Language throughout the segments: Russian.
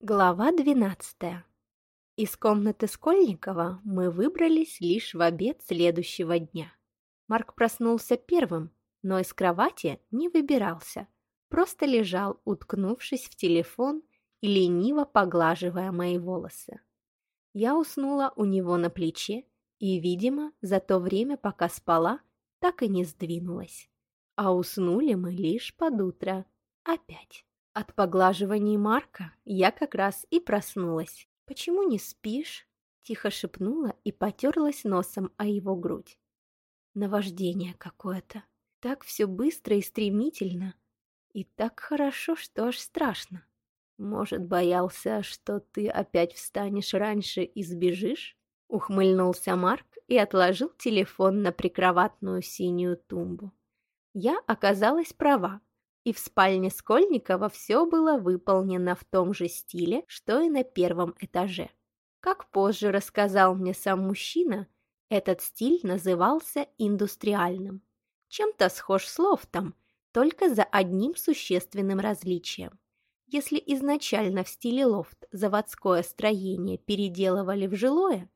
Глава двенадцатая. Из комнаты Скольникова мы выбрались лишь в обед следующего дня. Марк проснулся первым, но из кровати не выбирался, просто лежал, уткнувшись в телефон и лениво поглаживая мои волосы. Я уснула у него на плече и, видимо, за то время, пока спала, так и не сдвинулась. А уснули мы лишь под утро. Опять. От поглаживаний Марка я как раз и проснулась. «Почему не спишь?» – тихо шепнула и потерлась носом о его грудь. Наваждение какое-то. Так все быстро и стремительно. И так хорошо, что аж страшно. Может, боялся, что ты опять встанешь раньше и сбежишь? Ухмыльнулся Марк и отложил телефон на прикроватную синюю тумбу. Я оказалась права и в спальне Скольникова все было выполнено в том же стиле, что и на первом этаже. Как позже рассказал мне сам мужчина, этот стиль назывался индустриальным. Чем-то схож с лофтом, только за одним существенным различием. Если изначально в стиле лофт заводское строение переделывали в жилое,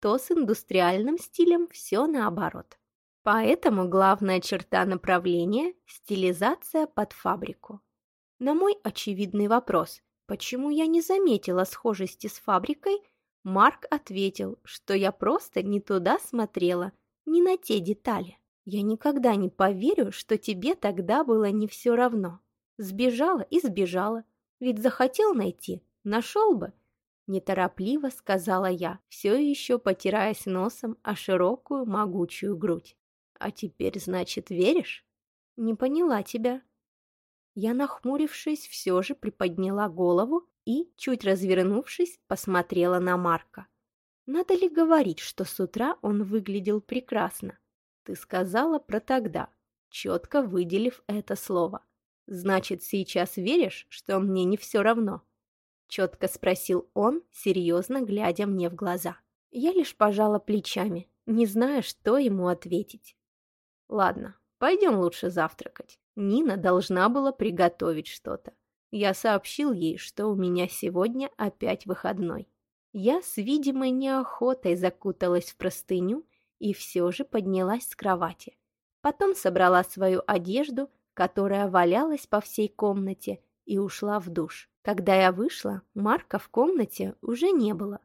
то с индустриальным стилем все наоборот. Поэтому главная черта направления – стилизация под фабрику. На мой очевидный вопрос, почему я не заметила схожести с фабрикой, Марк ответил, что я просто не туда смотрела, не на те детали. Я никогда не поверю, что тебе тогда было не все равно. Сбежала и сбежала, ведь захотел найти, нашел бы. Неторопливо сказала я, все еще потираясь носом о широкую могучую грудь. «А теперь, значит, веришь?» «Не поняла тебя». Я, нахмурившись, все же приподняла голову и, чуть развернувшись, посмотрела на Марка. Надо ли говорить, что с утра он выглядел прекрасно? Ты сказала про тогда, четко выделив это слово. Значит, сейчас веришь, что мне не все равно? Четко спросил он, серьезно глядя мне в глаза. Я лишь пожала плечами, не зная, что ему ответить. Ладно, пойдем лучше завтракать. Нина должна была приготовить что-то. Я сообщил ей, что у меня сегодня опять выходной. Я с видимой неохотой закуталась в простыню и все же поднялась с кровати. Потом собрала свою одежду, которая валялась по всей комнате, и ушла в душ. Когда я вышла, Марка в комнате уже не было.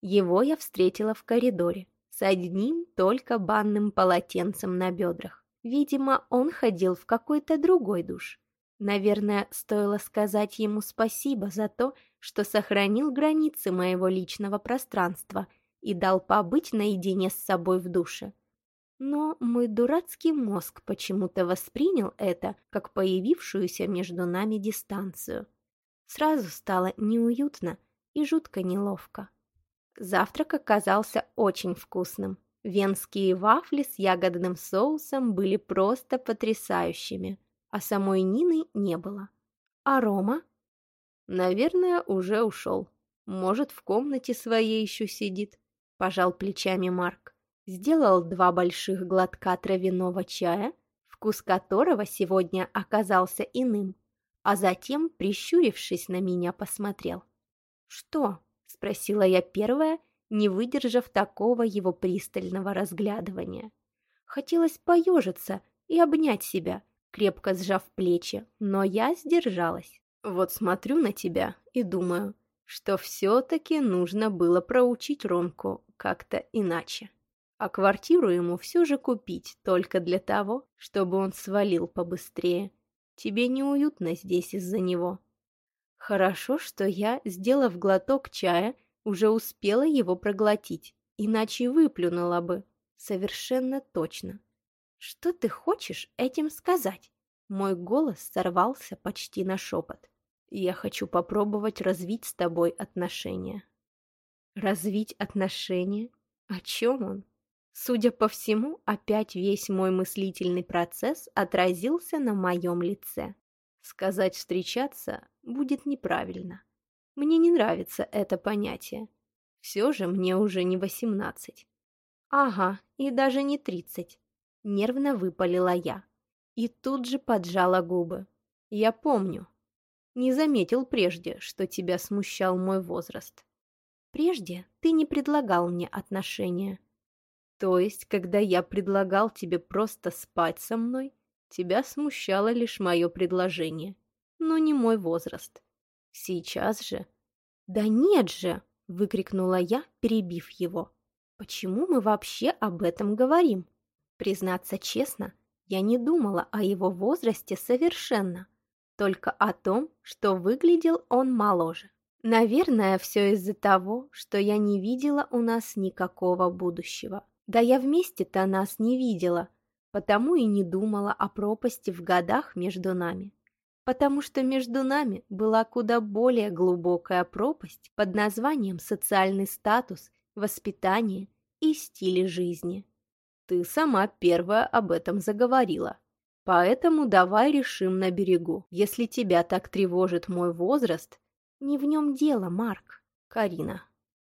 Его я встретила в коридоре с одним только банным полотенцем на бедрах. Видимо, он ходил в какой-то другой душ. Наверное, стоило сказать ему спасибо за то, что сохранил границы моего личного пространства и дал побыть наедине с собой в душе. Но мой дурацкий мозг почему-то воспринял это как появившуюся между нами дистанцию. Сразу стало неуютно и жутко неловко. Завтрак оказался очень вкусным. Венские вафли с ягодным соусом были просто потрясающими, а самой Нины не было. А Рома? Наверное, уже ушел. Может, в комнате своей еще сидит. Пожал плечами Марк. Сделал два больших глотка травяного чая, вкус которого сегодня оказался иным, а затем, прищурившись на меня, посмотрел. «Что?» Спросила я первая, не выдержав такого его пристального разглядывания. Хотелось поежиться и обнять себя, крепко сжав плечи, но я сдержалась. Вот смотрю на тебя и думаю, что все-таки нужно было проучить Ромку как-то иначе. А квартиру ему все же купить только для того, чтобы он свалил побыстрее. Тебе неуютно здесь из-за него. Хорошо, что я, сделав глоток чая, уже успела его проглотить, иначе выплюнула бы. Совершенно точно. Что ты хочешь этим сказать? Мой голос сорвался почти на шепот. Я хочу попробовать развить с тобой отношения. Развить отношения? О чем он? Судя по всему, опять весь мой мыслительный процесс отразился на моем лице. Сказать «встречаться» будет неправильно. Мне не нравится это понятие. Все же мне уже не восемнадцать. Ага, и даже не тридцать. Нервно выпалила я. И тут же поджала губы. Я помню. Не заметил прежде, что тебя смущал мой возраст. Прежде ты не предлагал мне отношения. То есть, когда я предлагал тебе просто спать со мной, тебя смущало лишь мое предложение, но не мой возраст. Сейчас же... Да нет же! Выкрикнула я, перебив его. Почему мы вообще об этом говорим? Признаться честно, я не думала о его возрасте совершенно, только о том, что выглядел он моложе. Наверное, все из-за того, что я не видела у нас никакого будущего. Да я вместе-то нас не видела, потому и не думала о пропасти в годах между нами. Потому что между нами была куда более глубокая пропасть под названием социальный статус, воспитание и стиль жизни. Ты сама первая об этом заговорила. Поэтому давай решим на берегу. Если тебя так тревожит мой возраст, не в нем дело, Марк. Карина.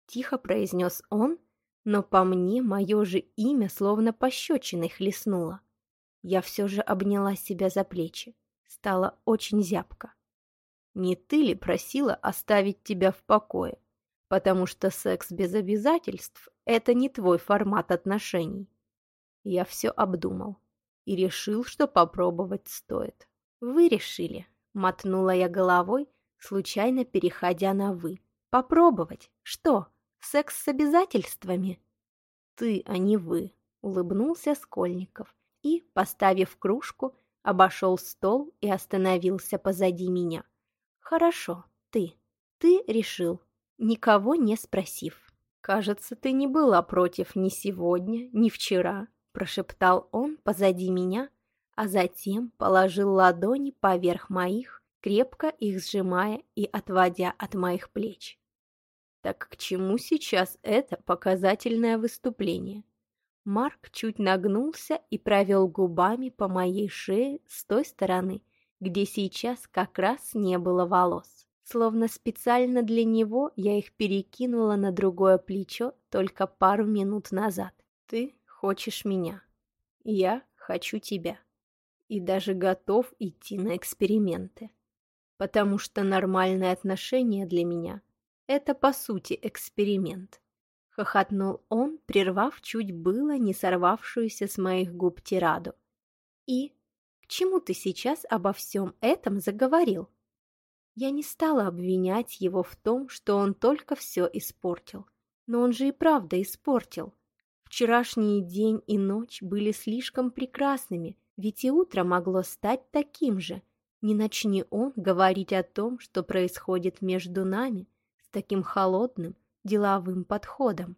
Тихо произнес он, но по мне мое же имя словно пощечиной хлестнуло. Я все же обняла себя за плечи. Стало очень зябко. Не ты ли просила оставить тебя в покое? Потому что секс без обязательств – это не твой формат отношений. Я все обдумал и решил, что попробовать стоит. «Вы решили», — мотнула я головой, случайно переходя на «вы». «Попробовать? Что, секс с обязательствами?» «Ты, а не вы», — улыбнулся Скольников и, поставив кружку, обошел стол и остановился позади меня. «Хорошо, ты. Ты решил, никого не спросив. Кажется, ты не была против ни сегодня, ни вчера, прошептал он позади меня, а затем положил ладони поверх моих, крепко их сжимая и отводя от моих плеч. Так к чему сейчас это показательное выступление? Марк чуть нагнулся и провел губами по моей шее с той стороны, где сейчас как раз не было волос. Словно специально для него я их перекинула на другое плечо только пару минут назад. «Ты хочешь меня. Я хочу тебя. И даже готов идти на эксперименты. Потому что нормальные отношения для меня – это, по сути, эксперимент. Хохотнул он, прервав чуть было не сорвавшуюся с моих губ тираду. И к чему ты сейчас обо всем этом заговорил? Я не стала обвинять его в том, что он только все испортил. Но он же и правда испортил. Вчерашний день и ночь были слишком прекрасными, ведь и утро могло стать таким же. Не начни он говорить о том, что происходит между нами, с таким холодным, деловым подходом.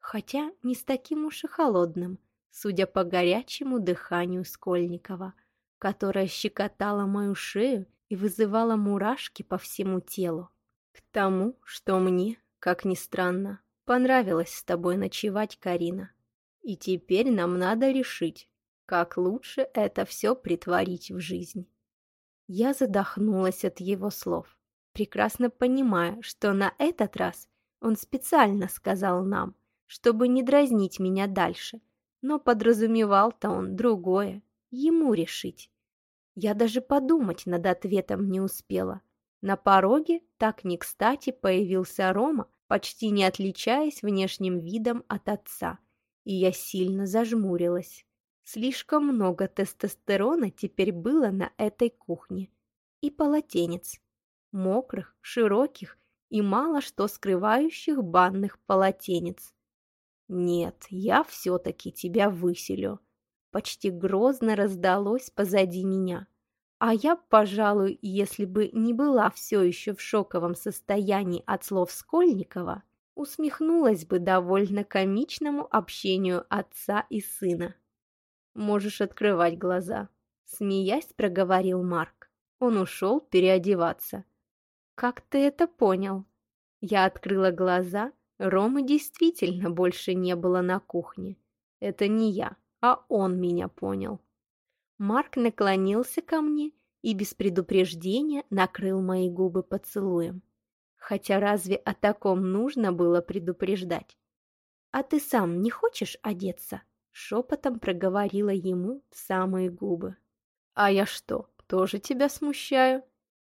Хотя не с таким уж и холодным, судя по горячему дыханию Скольникова, которое щекотало мою шею и вызывало мурашки по всему телу. К тому, что мне, как ни странно, Понравилось с тобой ночевать, Карина. И теперь нам надо решить, как лучше это все притворить в жизнь. Я задохнулась от его слов, прекрасно понимая, что на этот раз он специально сказал нам, чтобы не дразнить меня дальше, но подразумевал-то он другое, ему решить. Я даже подумать над ответом не успела. На пороге так не кстати появился Рома почти не отличаясь внешним видом от отца, и я сильно зажмурилась. Слишком много тестостерона теперь было на этой кухне. И полотенец. Мокрых, широких и мало что скрывающих банных полотенец. «Нет, я все-таки тебя выселю», — почти грозно раздалось позади меня. А я, пожалуй, если бы не была все еще в шоковом состоянии от слов Скольникова, усмехнулась бы довольно комичному общению отца и сына. «Можешь открывать глаза», — смеясь проговорил Марк. Он ушел переодеваться. «Как ты это понял?» Я открыла глаза, Ромы действительно больше не было на кухне. Это не я, а он меня понял. Марк наклонился ко мне и без предупреждения накрыл мои губы поцелуем. Хотя разве о таком нужно было предупреждать? «А ты сам не хочешь одеться?» Шепотом проговорила ему в самые губы. «А я что, тоже тебя смущаю?»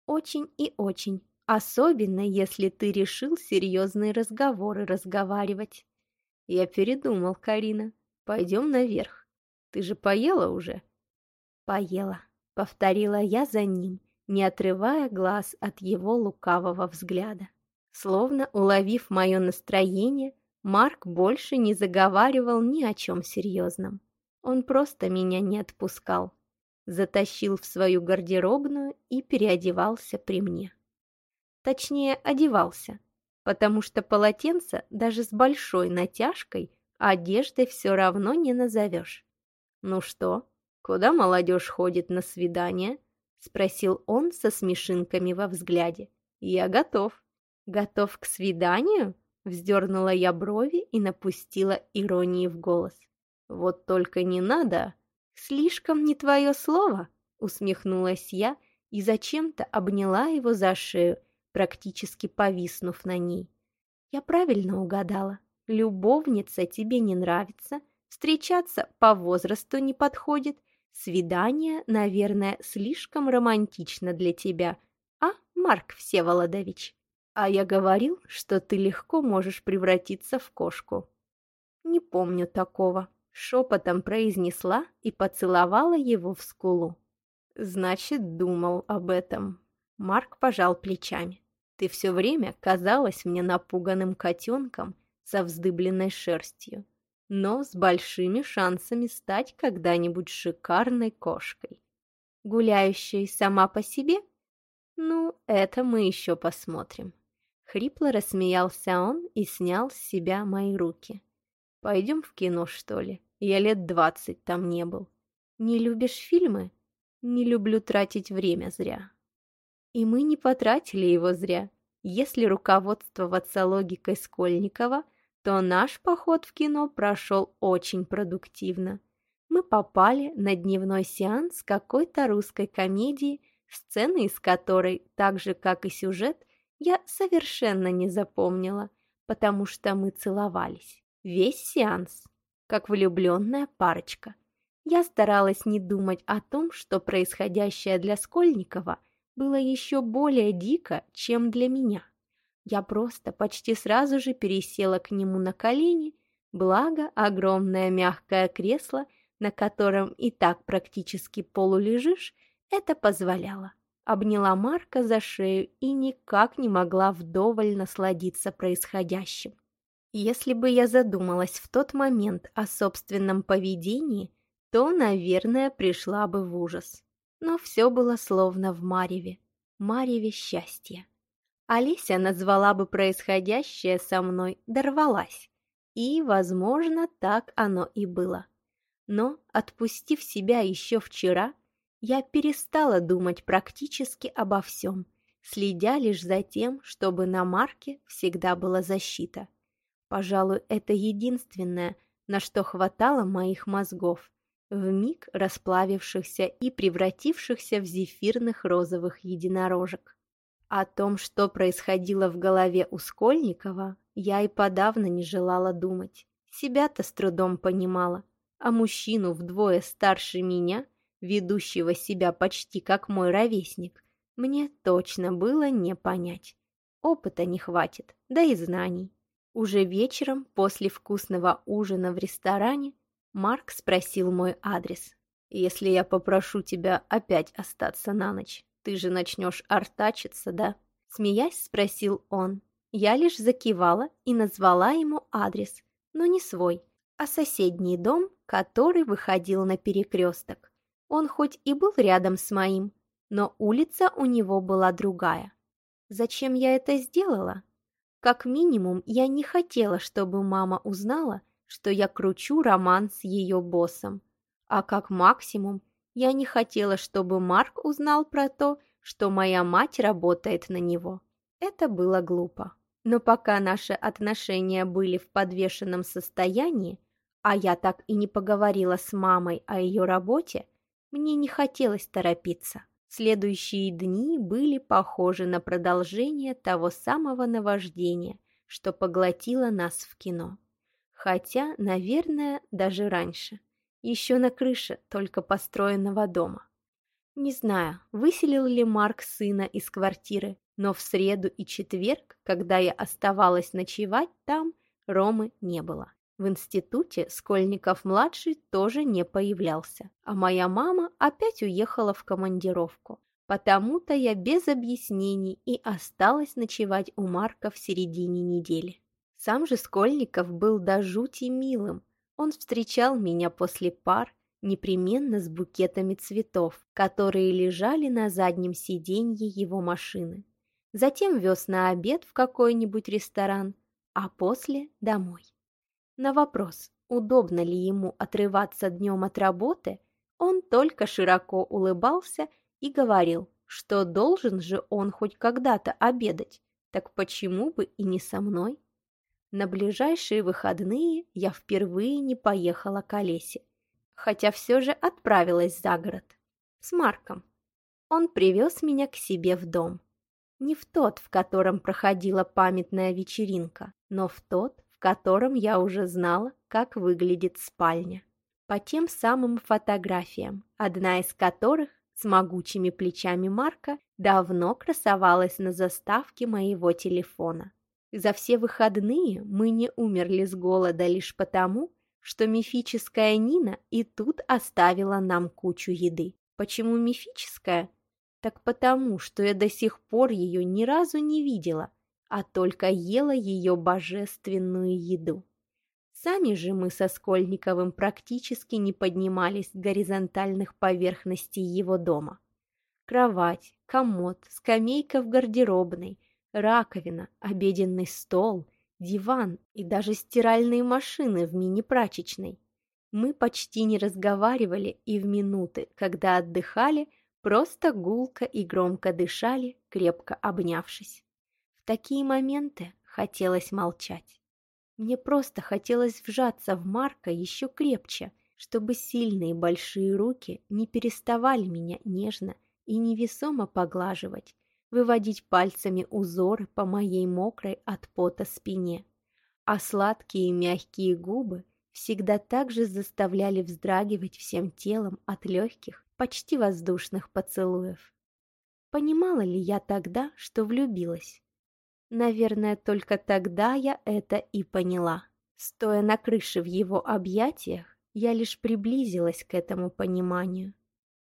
Очень и очень. Особенно, если ты решил серьезные разговоры разговаривать. Я передумал, Карина. Пойдем наверх. Ты же поела уже? Поела, повторила я за ним, не отрывая глаз от его лукавого взгляда. Словно уловив мое настроение, Марк больше не заговаривал ни о чем серьезном. Он просто меня не отпускал. Затащил в свою гардеробную и переодевался при мне. Точнее, одевался, потому что полотенце даже с большой натяжкой одеждой все равно не назовешь. «Ну что, куда молодежь ходит на свидание?» — спросил он со смешинками во взгляде. «Я готов». «Готов к свиданию?» — вздернула я брови и напустила иронии в голос. «Вот только не надо. Слишком не твое слово», — усмехнулась я и зачем-то обняла его за шею, практически повиснув на ней. Я правильно угадала. Любовница тебе не нравится, встречаться по возрасту не подходит, свидание, наверное, слишком романтично для тебя, а, Марк Всеволодович? А я говорил, что ты легко можешь превратиться в кошку. Не помню такого. Шепотом произнесла и поцеловала его в скулу. Значит, думал об этом. Марк пожал плечами. Ты все время казалась мне напуганным котенком со вздыбленной шерстью, но с большими шансами стать когда-нибудь шикарной кошкой. Гуляющей сама по себе? Ну, это мы еще посмотрим. Хрипло рассмеялся он и снял с себя мои руки. «Пойдем в кино, что ли? Я лет двадцать там не был. Не любишь фильмы? Не люблю тратить время зря». И мы не потратили его зря. Если руководствоваться логикой Скольникова, то наш поход в кино прошел очень продуктивно. Мы попали на дневной сеанс какой-то русской комедии, сцены из которой, так же как и сюжет, я совершенно не запомнила, потому что мы целовались. Весь сеанс, как влюбленная парочка. Я старалась не думать о том, что происходящее для Скольникова – было еще более дико, чем для меня. Я просто почти сразу же пересела к нему на колени, благо огромное мягкое кресло, на котором и так практически полулежишь, это позволяло. Обняла Марка за шею и никак не могла вдоволь насладиться происходящим. Если бы я задумалась в тот момент о собственном поведении, то, наверное, пришла бы в ужас но все было словно в мареве, мареве счастья. Олеся назвала бы происходящее со мной «дорвалась», и, возможно, так оно и было. Но, отпустив себя еще вчера, я перестала думать практически обо всем, следя лишь за тем, чтобы на Марке всегда была защита. Пожалуй, это единственное, на что хватало моих мозгов, вмиг расплавившихся и превратившихся в зефирных розовых единорожек. О том, что происходило в голове у Скольникова, я и подавно не желала думать. Себя-то с трудом понимала, а мужчину вдвое старше меня, ведущего себя почти как мой ровесник, мне точно было не понять. Опыта не хватит, да и знаний. Уже вечером, после вкусного ужина в ресторане, Марк спросил мой адрес. «Если я попрошу тебя опять остаться на ночь, ты же начнешь артачиться, да?» Смеясь, спросил он. Я лишь закивала и назвала ему адрес, но не свой, а соседний дом, который выходил на перекресток. Он хоть и был рядом с моим, но улица у него была другая. Зачем я это сделала? Как минимум, я не хотела, чтобы мама узнала, что я кручу роман с ее боссом. А как максимум, я не хотела, чтобы Марк узнал про то, что моя мать работает на него. Это было глупо. Но пока наши отношения были в подвешенном состоянии, а я так и не поговорила с мамой о ее работе, мне не хотелось торопиться. Следующие дни были похожи на продолжение того самого наваждения, что поглотило нас в кино. Хотя, наверное, даже раньше. Еще на крыше только построенного дома. Не знаю, выселил ли Марк сына из квартиры, но в среду и четверг, когда я оставалась ночевать там, Ромы не было. В институте Скольников-младший тоже не появлялся, а моя мама опять уехала в командировку. Потому-то я без объяснений и осталась ночевать у Марка в середине недели. Сам же Скольников был до жути милым. Он встречал меня после пар, непременно с букетами цветов, которые лежали на заднем сиденье его машины. Затем вез на обед в какой-нибудь ресторан, а после – домой. На вопрос, удобно ли ему отрываться днем от работы, он только широко улыбался и говорил, что должен же он хоть когда-то обедать, так почему бы и не со мной? На ближайшие выходные я впервые не поехала к Олесе, хотя все же отправилась за город. С Марком. Он привез меня к себе в дом. Не в тот, в котором проходила памятная вечеринка, но в тот, котором я уже знала, как выглядит спальня. По тем самым фотографиям, одна из которых с могучими плечами Марка давно красовалась на заставке моего телефона. За все выходные мы не умерли с голода лишь потому, что мифическая Нина и тут оставила нам кучу еды. Почему мифическая? Так потому, что я до сих пор ее ни разу не видела – а только ела ее божественную еду. Сами же мы со Скольниковым практически не поднимались с горизонтальных поверхностей его дома. Кровать, комод, скамейка в гардеробной, раковина, обеденный стол, диван и даже стиральные машины в мини-прачечной. Мы почти не разговаривали и в минуты, когда отдыхали, просто гулко и громко дышали, крепко обнявшись. В такие моменты хотелось молчать. Мне просто хотелось вжаться в Марка еще крепче, чтобы сильные большие руки не переставали меня нежно и невесомо поглаживать, выводить пальцами узоры по моей мокрой от пота спине, а сладкие мягкие губы всегда так же заставляли вздрагивать всем телом от легких, почти воздушных поцелуев. Понимала ли я тогда, что влюбилась? Наверное, только тогда я это и поняла. Стоя на крыше в его объятиях, я лишь приблизилась к этому пониманию.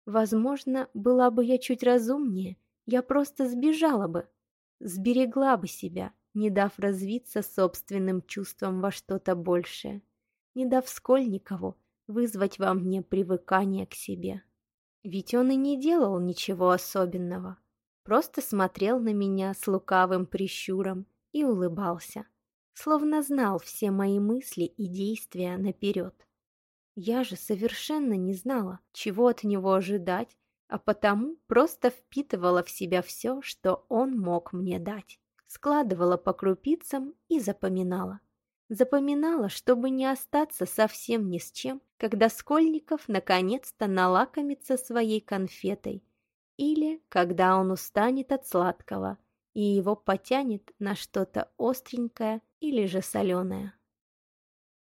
Возможно, была бы я чуть разумнее, я просто сбежала бы, сберегла бы себя, не дав развиться собственным чувством во что-то большее, не дав Скольникову вызвать во мне привыкание к себе. Ведь он и не делал ничего особенного просто смотрел на меня с лукавым прищуром и улыбался, словно знал все мои мысли и действия наперед. Я же совершенно не знала, чего от него ожидать, а потому просто впитывала в себя все, что он мог мне дать. Складывала по крупицам и запоминала. Запоминала, чтобы не остаться совсем ни с чем, когда Скольников наконец-то налакомится своей конфетой или когда он устанет от сладкого и его потянет на что-то остренькое или же соленое.